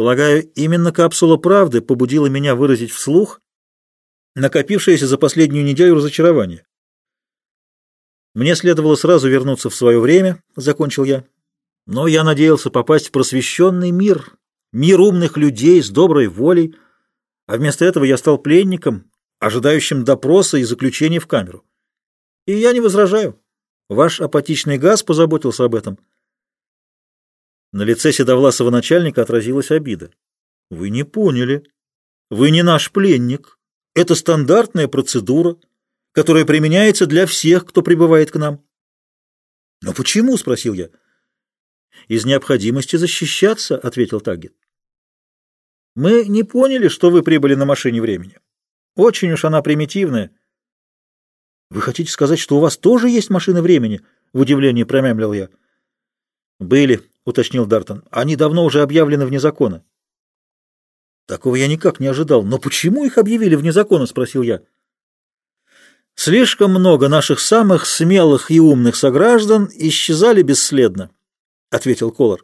Полагаю, именно капсула правды побудила меня выразить вслух накопившееся за последнюю неделю разочарование. Мне следовало сразу вернуться в свое время, закончил я, но я надеялся попасть в просвещенный мир, мир умных людей с доброй волей, а вместо этого я стал пленником, ожидающим допроса и заключения в камеру. И я не возражаю. Ваш апатичный газ позаботился об этом. На лице седовласого начальника отразилась обида. Вы не поняли. Вы не наш пленник. Это стандартная процедура, которая применяется для всех, кто прибывает к нам. Но почему? спросил я. Из необходимости защищаться, ответил Таггет. Мы не поняли, что вы прибыли на машине времени. Очень уж она примитивная. Вы хотите сказать, что у вас тоже есть машина времени? В удивлении промямлил я. Были, уточнил Дартон. Они давно уже объявлены вне закона. Такого я никак не ожидал. Но почему их объявили вне закона? спросил я. Слишком много наших самых смелых и умных сограждан исчезали бесследно, ответил Колор.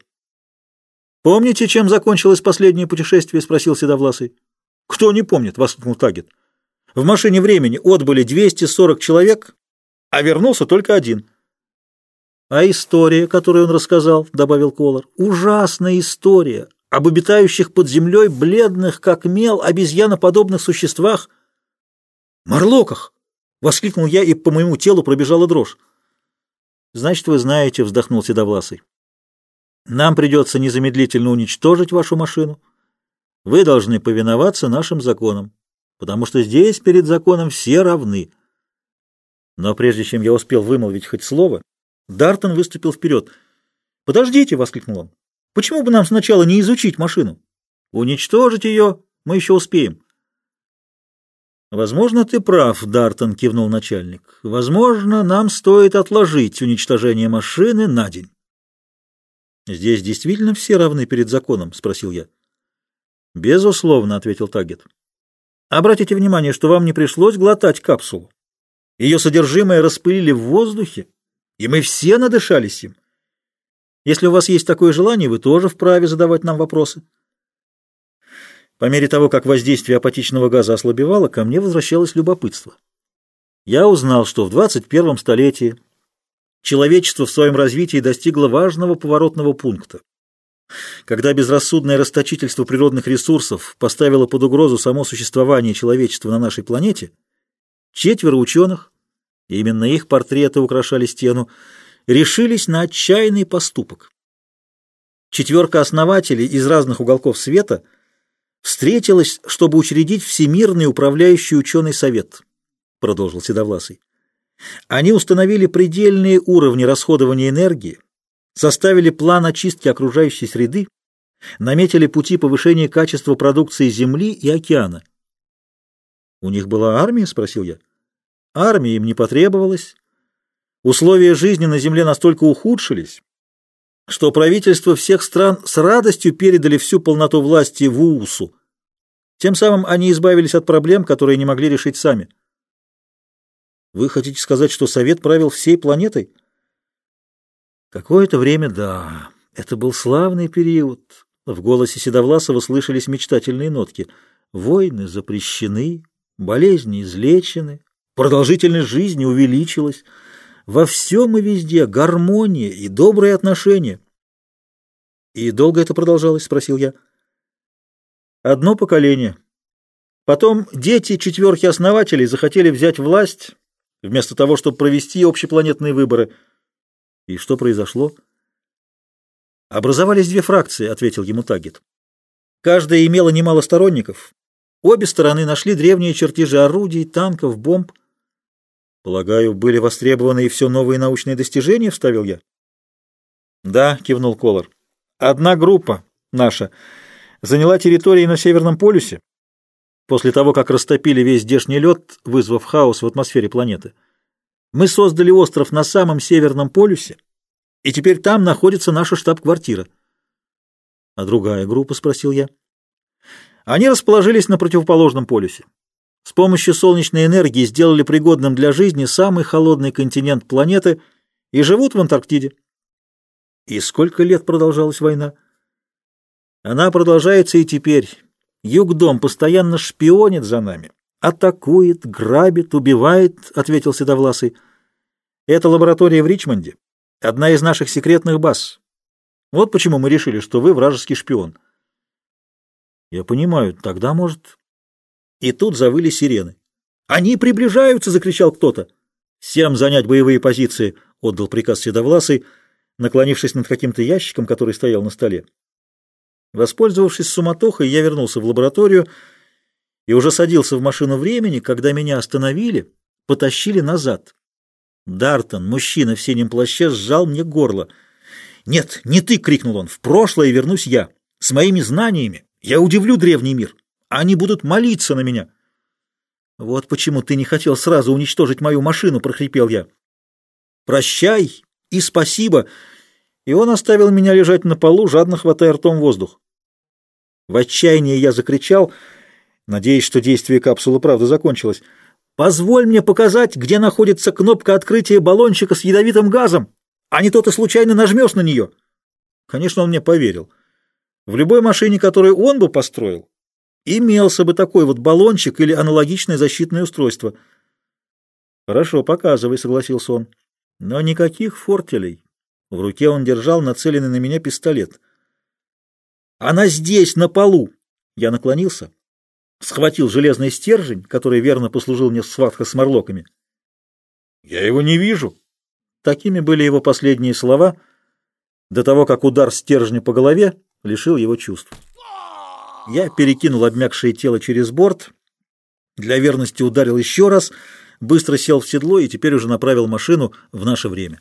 Помните, чем закончилось последнее путешествие? спросил Седовласый. Кто не помнит? воскликнул Тагет. В машине времени отбыли 240 человек, а вернулся только один. А история, которую он рассказал, добавил Колор, ужасная история об обитающих под землей бледных, как мел, обезьяноподобных существах. Марлоках! воскликнул я, и по моему телу пробежала дрожь. Значит, вы знаете, вздохнул Седовласый. Нам придется незамедлительно уничтожить вашу машину. Вы должны повиноваться нашим законам потому что здесь перед законом все равны. Но прежде чем я успел вымолвить хоть слово, Дартон выступил вперед. «Подождите!» — воскликнул он. «Почему бы нам сначала не изучить машину? Уничтожить ее мы еще успеем». «Возможно, ты прав, Дартон», — кивнул начальник. «Возможно, нам стоит отложить уничтожение машины на день». «Здесь действительно все равны перед законом?» — спросил я. «Безусловно», — ответил Тагет. Обратите внимание, что вам не пришлось глотать капсулу. Ее содержимое распылили в воздухе, и мы все надышались им. Если у вас есть такое желание, вы тоже вправе задавать нам вопросы. По мере того, как воздействие апатичного газа ослабевало, ко мне возвращалось любопытство. Я узнал, что в 21 столетии человечество в своем развитии достигло важного поворотного пункта. Когда безрассудное расточительство природных ресурсов поставило под угрозу само существование человечества на нашей планете, четверо ученых, именно их портреты украшали стену, решились на отчаянный поступок. Четверка основателей из разных уголков света встретилась, чтобы учредить Всемирный управляющий ученый совет, продолжил Седовласый. Они установили предельные уровни расходования энергии, составили план очистки окружающей среды, наметили пути повышения качества продукции Земли и океана. «У них была армия?» — спросил я. «Армия им не потребовалась. Условия жизни на Земле настолько ухудшились, что правительства всех стран с радостью передали всю полноту власти в УУСу. Тем самым они избавились от проблем, которые не могли решить сами». «Вы хотите сказать, что Совет правил всей планетой?» Какое-то время, да, это был славный период. В голосе Седовласова слышались мечтательные нотки. Войны запрещены, болезни излечены, продолжительность жизни увеличилась. Во всем и везде гармония и добрые отношения. «И долго это продолжалось?» — спросил я. «Одно поколение. Потом дети четверки основателей захотели взять власть, вместо того, чтобы провести общепланетные выборы — и что произошло? Образовались две фракции, ответил ему Тагит. Каждая имела немало сторонников. Обе стороны нашли древние чертежи орудий, танков, бомб. Полагаю, были востребованы и все новые научные достижения, вставил я. Да, кивнул Колор. Одна группа наша заняла территории на Северном полюсе после того, как растопили весь здешний лед, вызвав хаос в атмосфере планеты. Мы создали остров на самом северном полюсе, и теперь там находится наша штаб-квартира. — А другая группа? — спросил я. Они расположились на противоположном полюсе. С помощью солнечной энергии сделали пригодным для жизни самый холодный континент планеты и живут в Антарктиде. И сколько лет продолжалась война? Она продолжается и теперь. Югдом постоянно шпионит за нами. Атакует, грабит, убивает, — ответил Седовласый. Это лаборатория в Ричмонде. Одна из наших секретных баз. Вот почему мы решили, что вы вражеский шпион. Я понимаю, тогда, может... И тут завыли сирены. «Они приближаются!» — закричал кто-то. «Всем занять боевые позиции!» — отдал приказ Седовласый, наклонившись над каким-то ящиком, который стоял на столе. Воспользовавшись суматохой, я вернулся в лабораторию и уже садился в машину времени, когда меня остановили, потащили назад. Дартон, мужчина в синем плаще, сжал мне горло. «Нет, не ты!» — крикнул он. «В прошлое вернусь я. С моими знаниями. Я удивлю древний мир. Они будут молиться на меня». «Вот почему ты не хотел сразу уничтожить мою машину!» — прохрипел я. «Прощай и спасибо!» И он оставил меня лежать на полу, жадно хватая ртом воздух. В отчаянии я закричал, надеясь, что действие капсулы правда закончилось. «Позволь мне показать, где находится кнопка открытия баллончика с ядовитым газом, а не то ты случайно нажмешь на нее». Конечно, он мне поверил. В любой машине, которую он бы построил, имелся бы такой вот баллончик или аналогичное защитное устройство. «Хорошо, показывай», — согласился он. «Но никаких фортелей». В руке он держал нацеленный на меня пистолет. «Она здесь, на полу!» Я наклонился, схватил железный стержень, который верно послужил мне в с морлоками. «Я его не вижу!» Такими были его последние слова, до того, как удар стержня по голове лишил его чувств. Я перекинул обмякшее тело через борт, для верности ударил еще раз, быстро сел в седло и теперь уже направил машину в наше время.